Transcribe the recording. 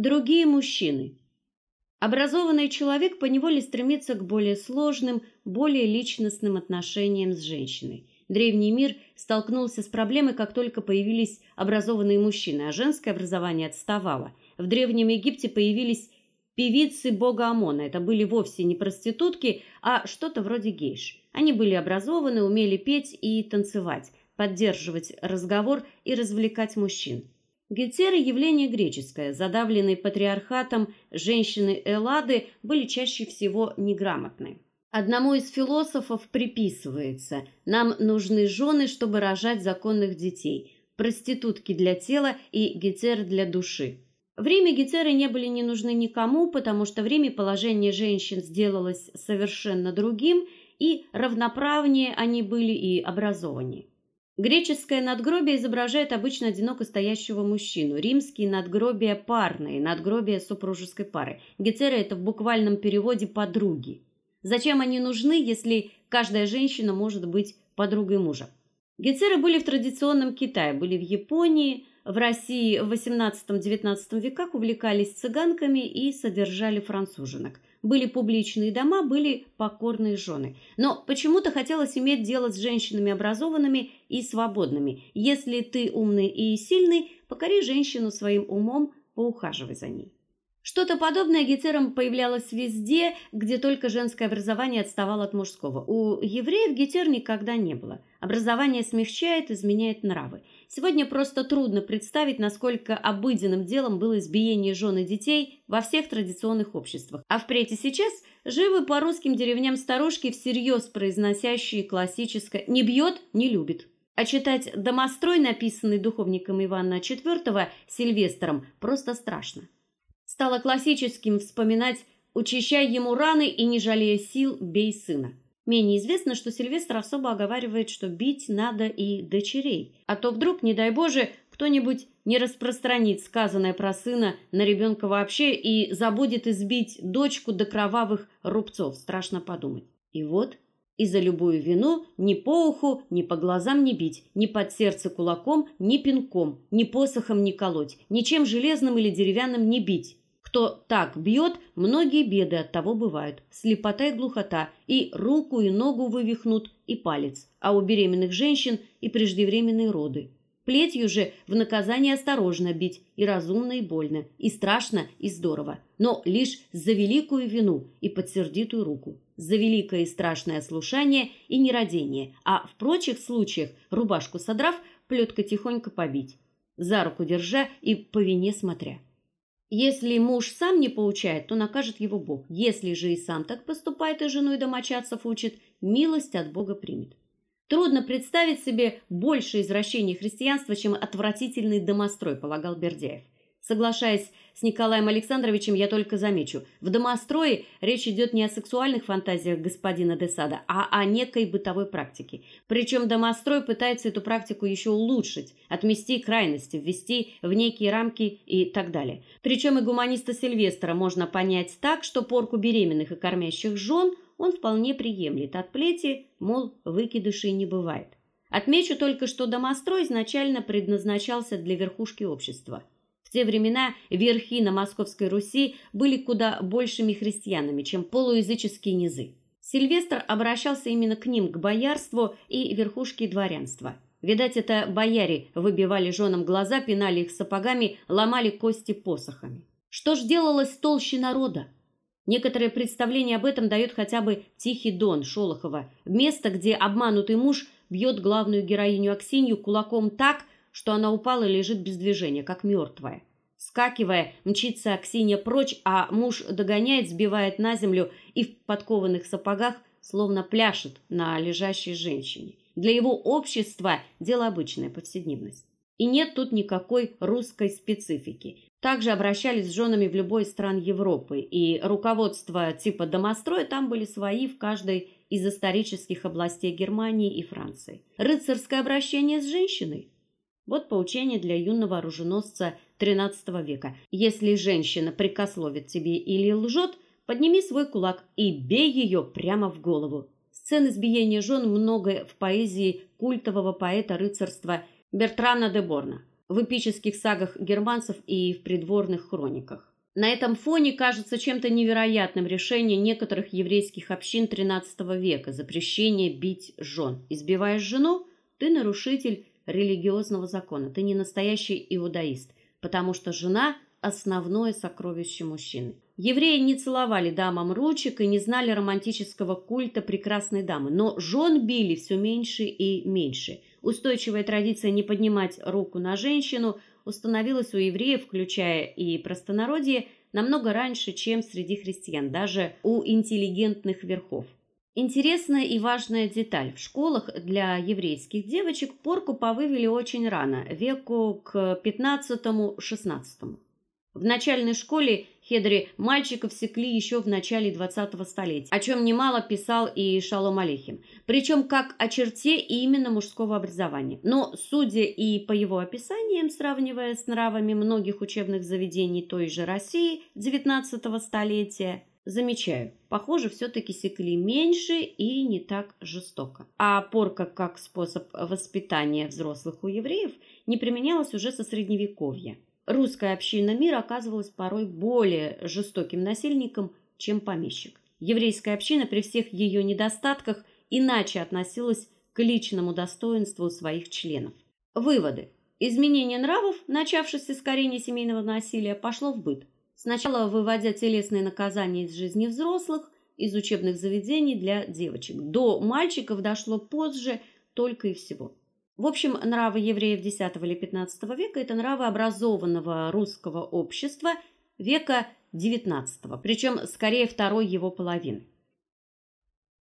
Другие мужчины. Образованный человек поневоле стремится к более сложным, более личностным отношениям с женщиной. Древний мир столкнулся с проблемой, как только появились образованные мужчины, а женское образование отставало. В древнем Египте появились певицы бога Амона. Это были вовсе не проститутки, а что-то вроде гейш. Они были образованы, умели петь и танцевать, поддерживать разговор и развлекать мужчин. Гетеры явление греческое, задавленные патриархатом женщины Эллады были чаще всего неграмотны. Одному из философов приписывается: нам нужны жены, чтобы рожать законных детей, проститутки для тела и гетеры для души. В Риме гетеры не были не нужны никому, потому что в Риме положение женщин сделалось совершенно другим, и равноправнее они были и образованнее. Греческое надгробие изображает обычно одиноко стоящего мужчину. Римские надгробия парные, надгробия супружеской пары. Гетеры это в буквальном переводе подруги. Зачем они нужны, если каждая женщина может быть подругой мужа? Гетеры были в традиционном Китае, были в Японии, в России в XVIII-XIX веках увлекались цыганками и содержали француженок. Были публичные дома, были покорные жены. Но почему-то хотелось иметь дело с женщинами образованными и свободными. Если ты умный и сильный, покори женщину своим умом, поухаживай за ней. Что-то подобное гетерам появлялось везде, где только женское образование отставало от мужского. У евреев гетер никогда не было. Образование смягчает, изменяет нравы. Сегодня просто трудно представить, насколько обыденным делом было избиение жен и детей во всех традиционных обществах. А впредь и сейчас живы по русским деревням старушки, всерьез произносящие классическое «не бьет, не любит». А читать «Домострой», написанный духовником Ивана IV Сильвестром, просто страшно. Стало классическим вспоминать «Учащай ему раны и, не жалея сил, бей сына». Менее известно, что Сильвестр особо оговаривает, что бить надо и дочерей, а то вдруг, не дай боже, кто-нибудь не распространит сказанное про сына на ребенка вообще и забудет избить дочку до кровавых рубцов. Страшно подумать. И вот и за любую вину ни по уху, ни по глазам не бить, ни под сердце кулаком, ни пинком, ни посохом не колоть, ничем железным или деревянным не бить. Кто так бьет, многие беды от того бывают: слепота и глухота, и руку и ногу вывихнут, и палец, а у беременных женщин и преждевременные роды. Плетью же в наказание осторожно бить, и разумно, и больно, и страшно, и здорово, но лишь за великую вину и под сердитую руку, за великое и страшное слушание и нерадение, а в прочих случаях рубашку содрав, плеткой тихонько побить, за руку держа и по вине смотря. Если муж сам не поучает, то накажет его Бог. Если же и сам так поступает и жену и домочадцев учит, милость от Бога примет. Трудно представить себе больше извращений христианства, чем отвратительный домострой, полагал Бердяев. Соглашаясь с Николаем Александровичем, я только замечу: в домострое речь идет не о сексуальных фантазиях господина Десада, а о некой бытовой практике. Причем домострой пытается эту практику еще улучшить, отмести крайности, ввести в некие рамки и так далее. Причем и гуманиста Сильвестра можно понять так, что порку беременных и кормящих жен он вполне приемлет, от плети, мол, выкидышей не бывает. Отмечу только, что домострой изначально предназначался для верхушки общества. В те времена верхи на Московской Руси были куда большими христианами, чем полуязыческие низы. Сильвестр обращался именно к ним, к боярству и верхушке дворянства. Видать, это бояре выбивали женам глаза, пинали их сапогами, ломали кости посохами. Что ж делалось толще народа? Некоторое представление об этом дает хотя бы Тихий Дон Шолохова, место, где обманутый муж бьет главную героиню Аксинью кулаком так, что она упала и лежит без движения, как мертвая. Скакивая, мчится Аксинья прочь, а муж догоняет, сбивает на землю и в подкованных сапогах словно пляшет на лежащей женщине. Для его общества дело обычная повседневность. И нет тут никакой русской специфики. Также обращались с женами в любой стран Европы, и руководство типа домостроя там были свои в каждой из исторических областей Германии и Франции. Рыцарское обращение с женщиной вот поучение для юного оруженосца XIII века. Если женщина прикословит тебе или лжет, подними свой кулак и бей ее прямо в голову. Сцен избиения жен много в поэзии культового поэта рыцарства Бертрана де Борна. в эпических сагах германцев и в придворных хрониках. На этом фоне кажется чем-то невероятным решение некоторых еврейских общин XIII века запрещение бить жен. Избиваешь жену, ты нарушитель религиозного закона, ты не настоящий иудаист, потому что жена основное сокровище мужчины. Евреи не целовали дамам ручек и не знали романтического культа прекрасной дамы, но жен били все меньше и меньше. Устойчивая традиция не поднимать руку на женщину установилась у евреев, включая и простонародье, намного раньше, чем среди христиан, даже у интеллигентных верхов. Интересная и важная деталь. В школах для еврейских девочек порку повывели очень рано, веку к 15-16. В начальной школе Хедри мальчиков секли еще в начале 20-го столетия, о чем немало писал и Шалом Алейхим, причем как о черте именно мужского образования. Но, судя и по его описаниям, сравнивая с нравами многих учебных заведений той же России 19-го столетия, замечаю, похоже, все таки секли меньше и не так жестоко. А порка как способ воспитания взрослых у евреев не применялась уже со средневековья русская община мира оказывалась порой более жестоким насильником, чем помещик. Еврейская община при всех ее недостатках иначе относилась к личному достоинству своих членов. Выводы. Изменение нравов, начавшееся с коренья семейного насилия, пошло в быт. Сначала выводя телесные наказания из жизни взрослых, из учебных заведений для девочек. До мальчиков дошло позже только и всего. В общем, нравы евреев X или XV века это нравы образованного русского общества века XIX, причем скорее второй его половины.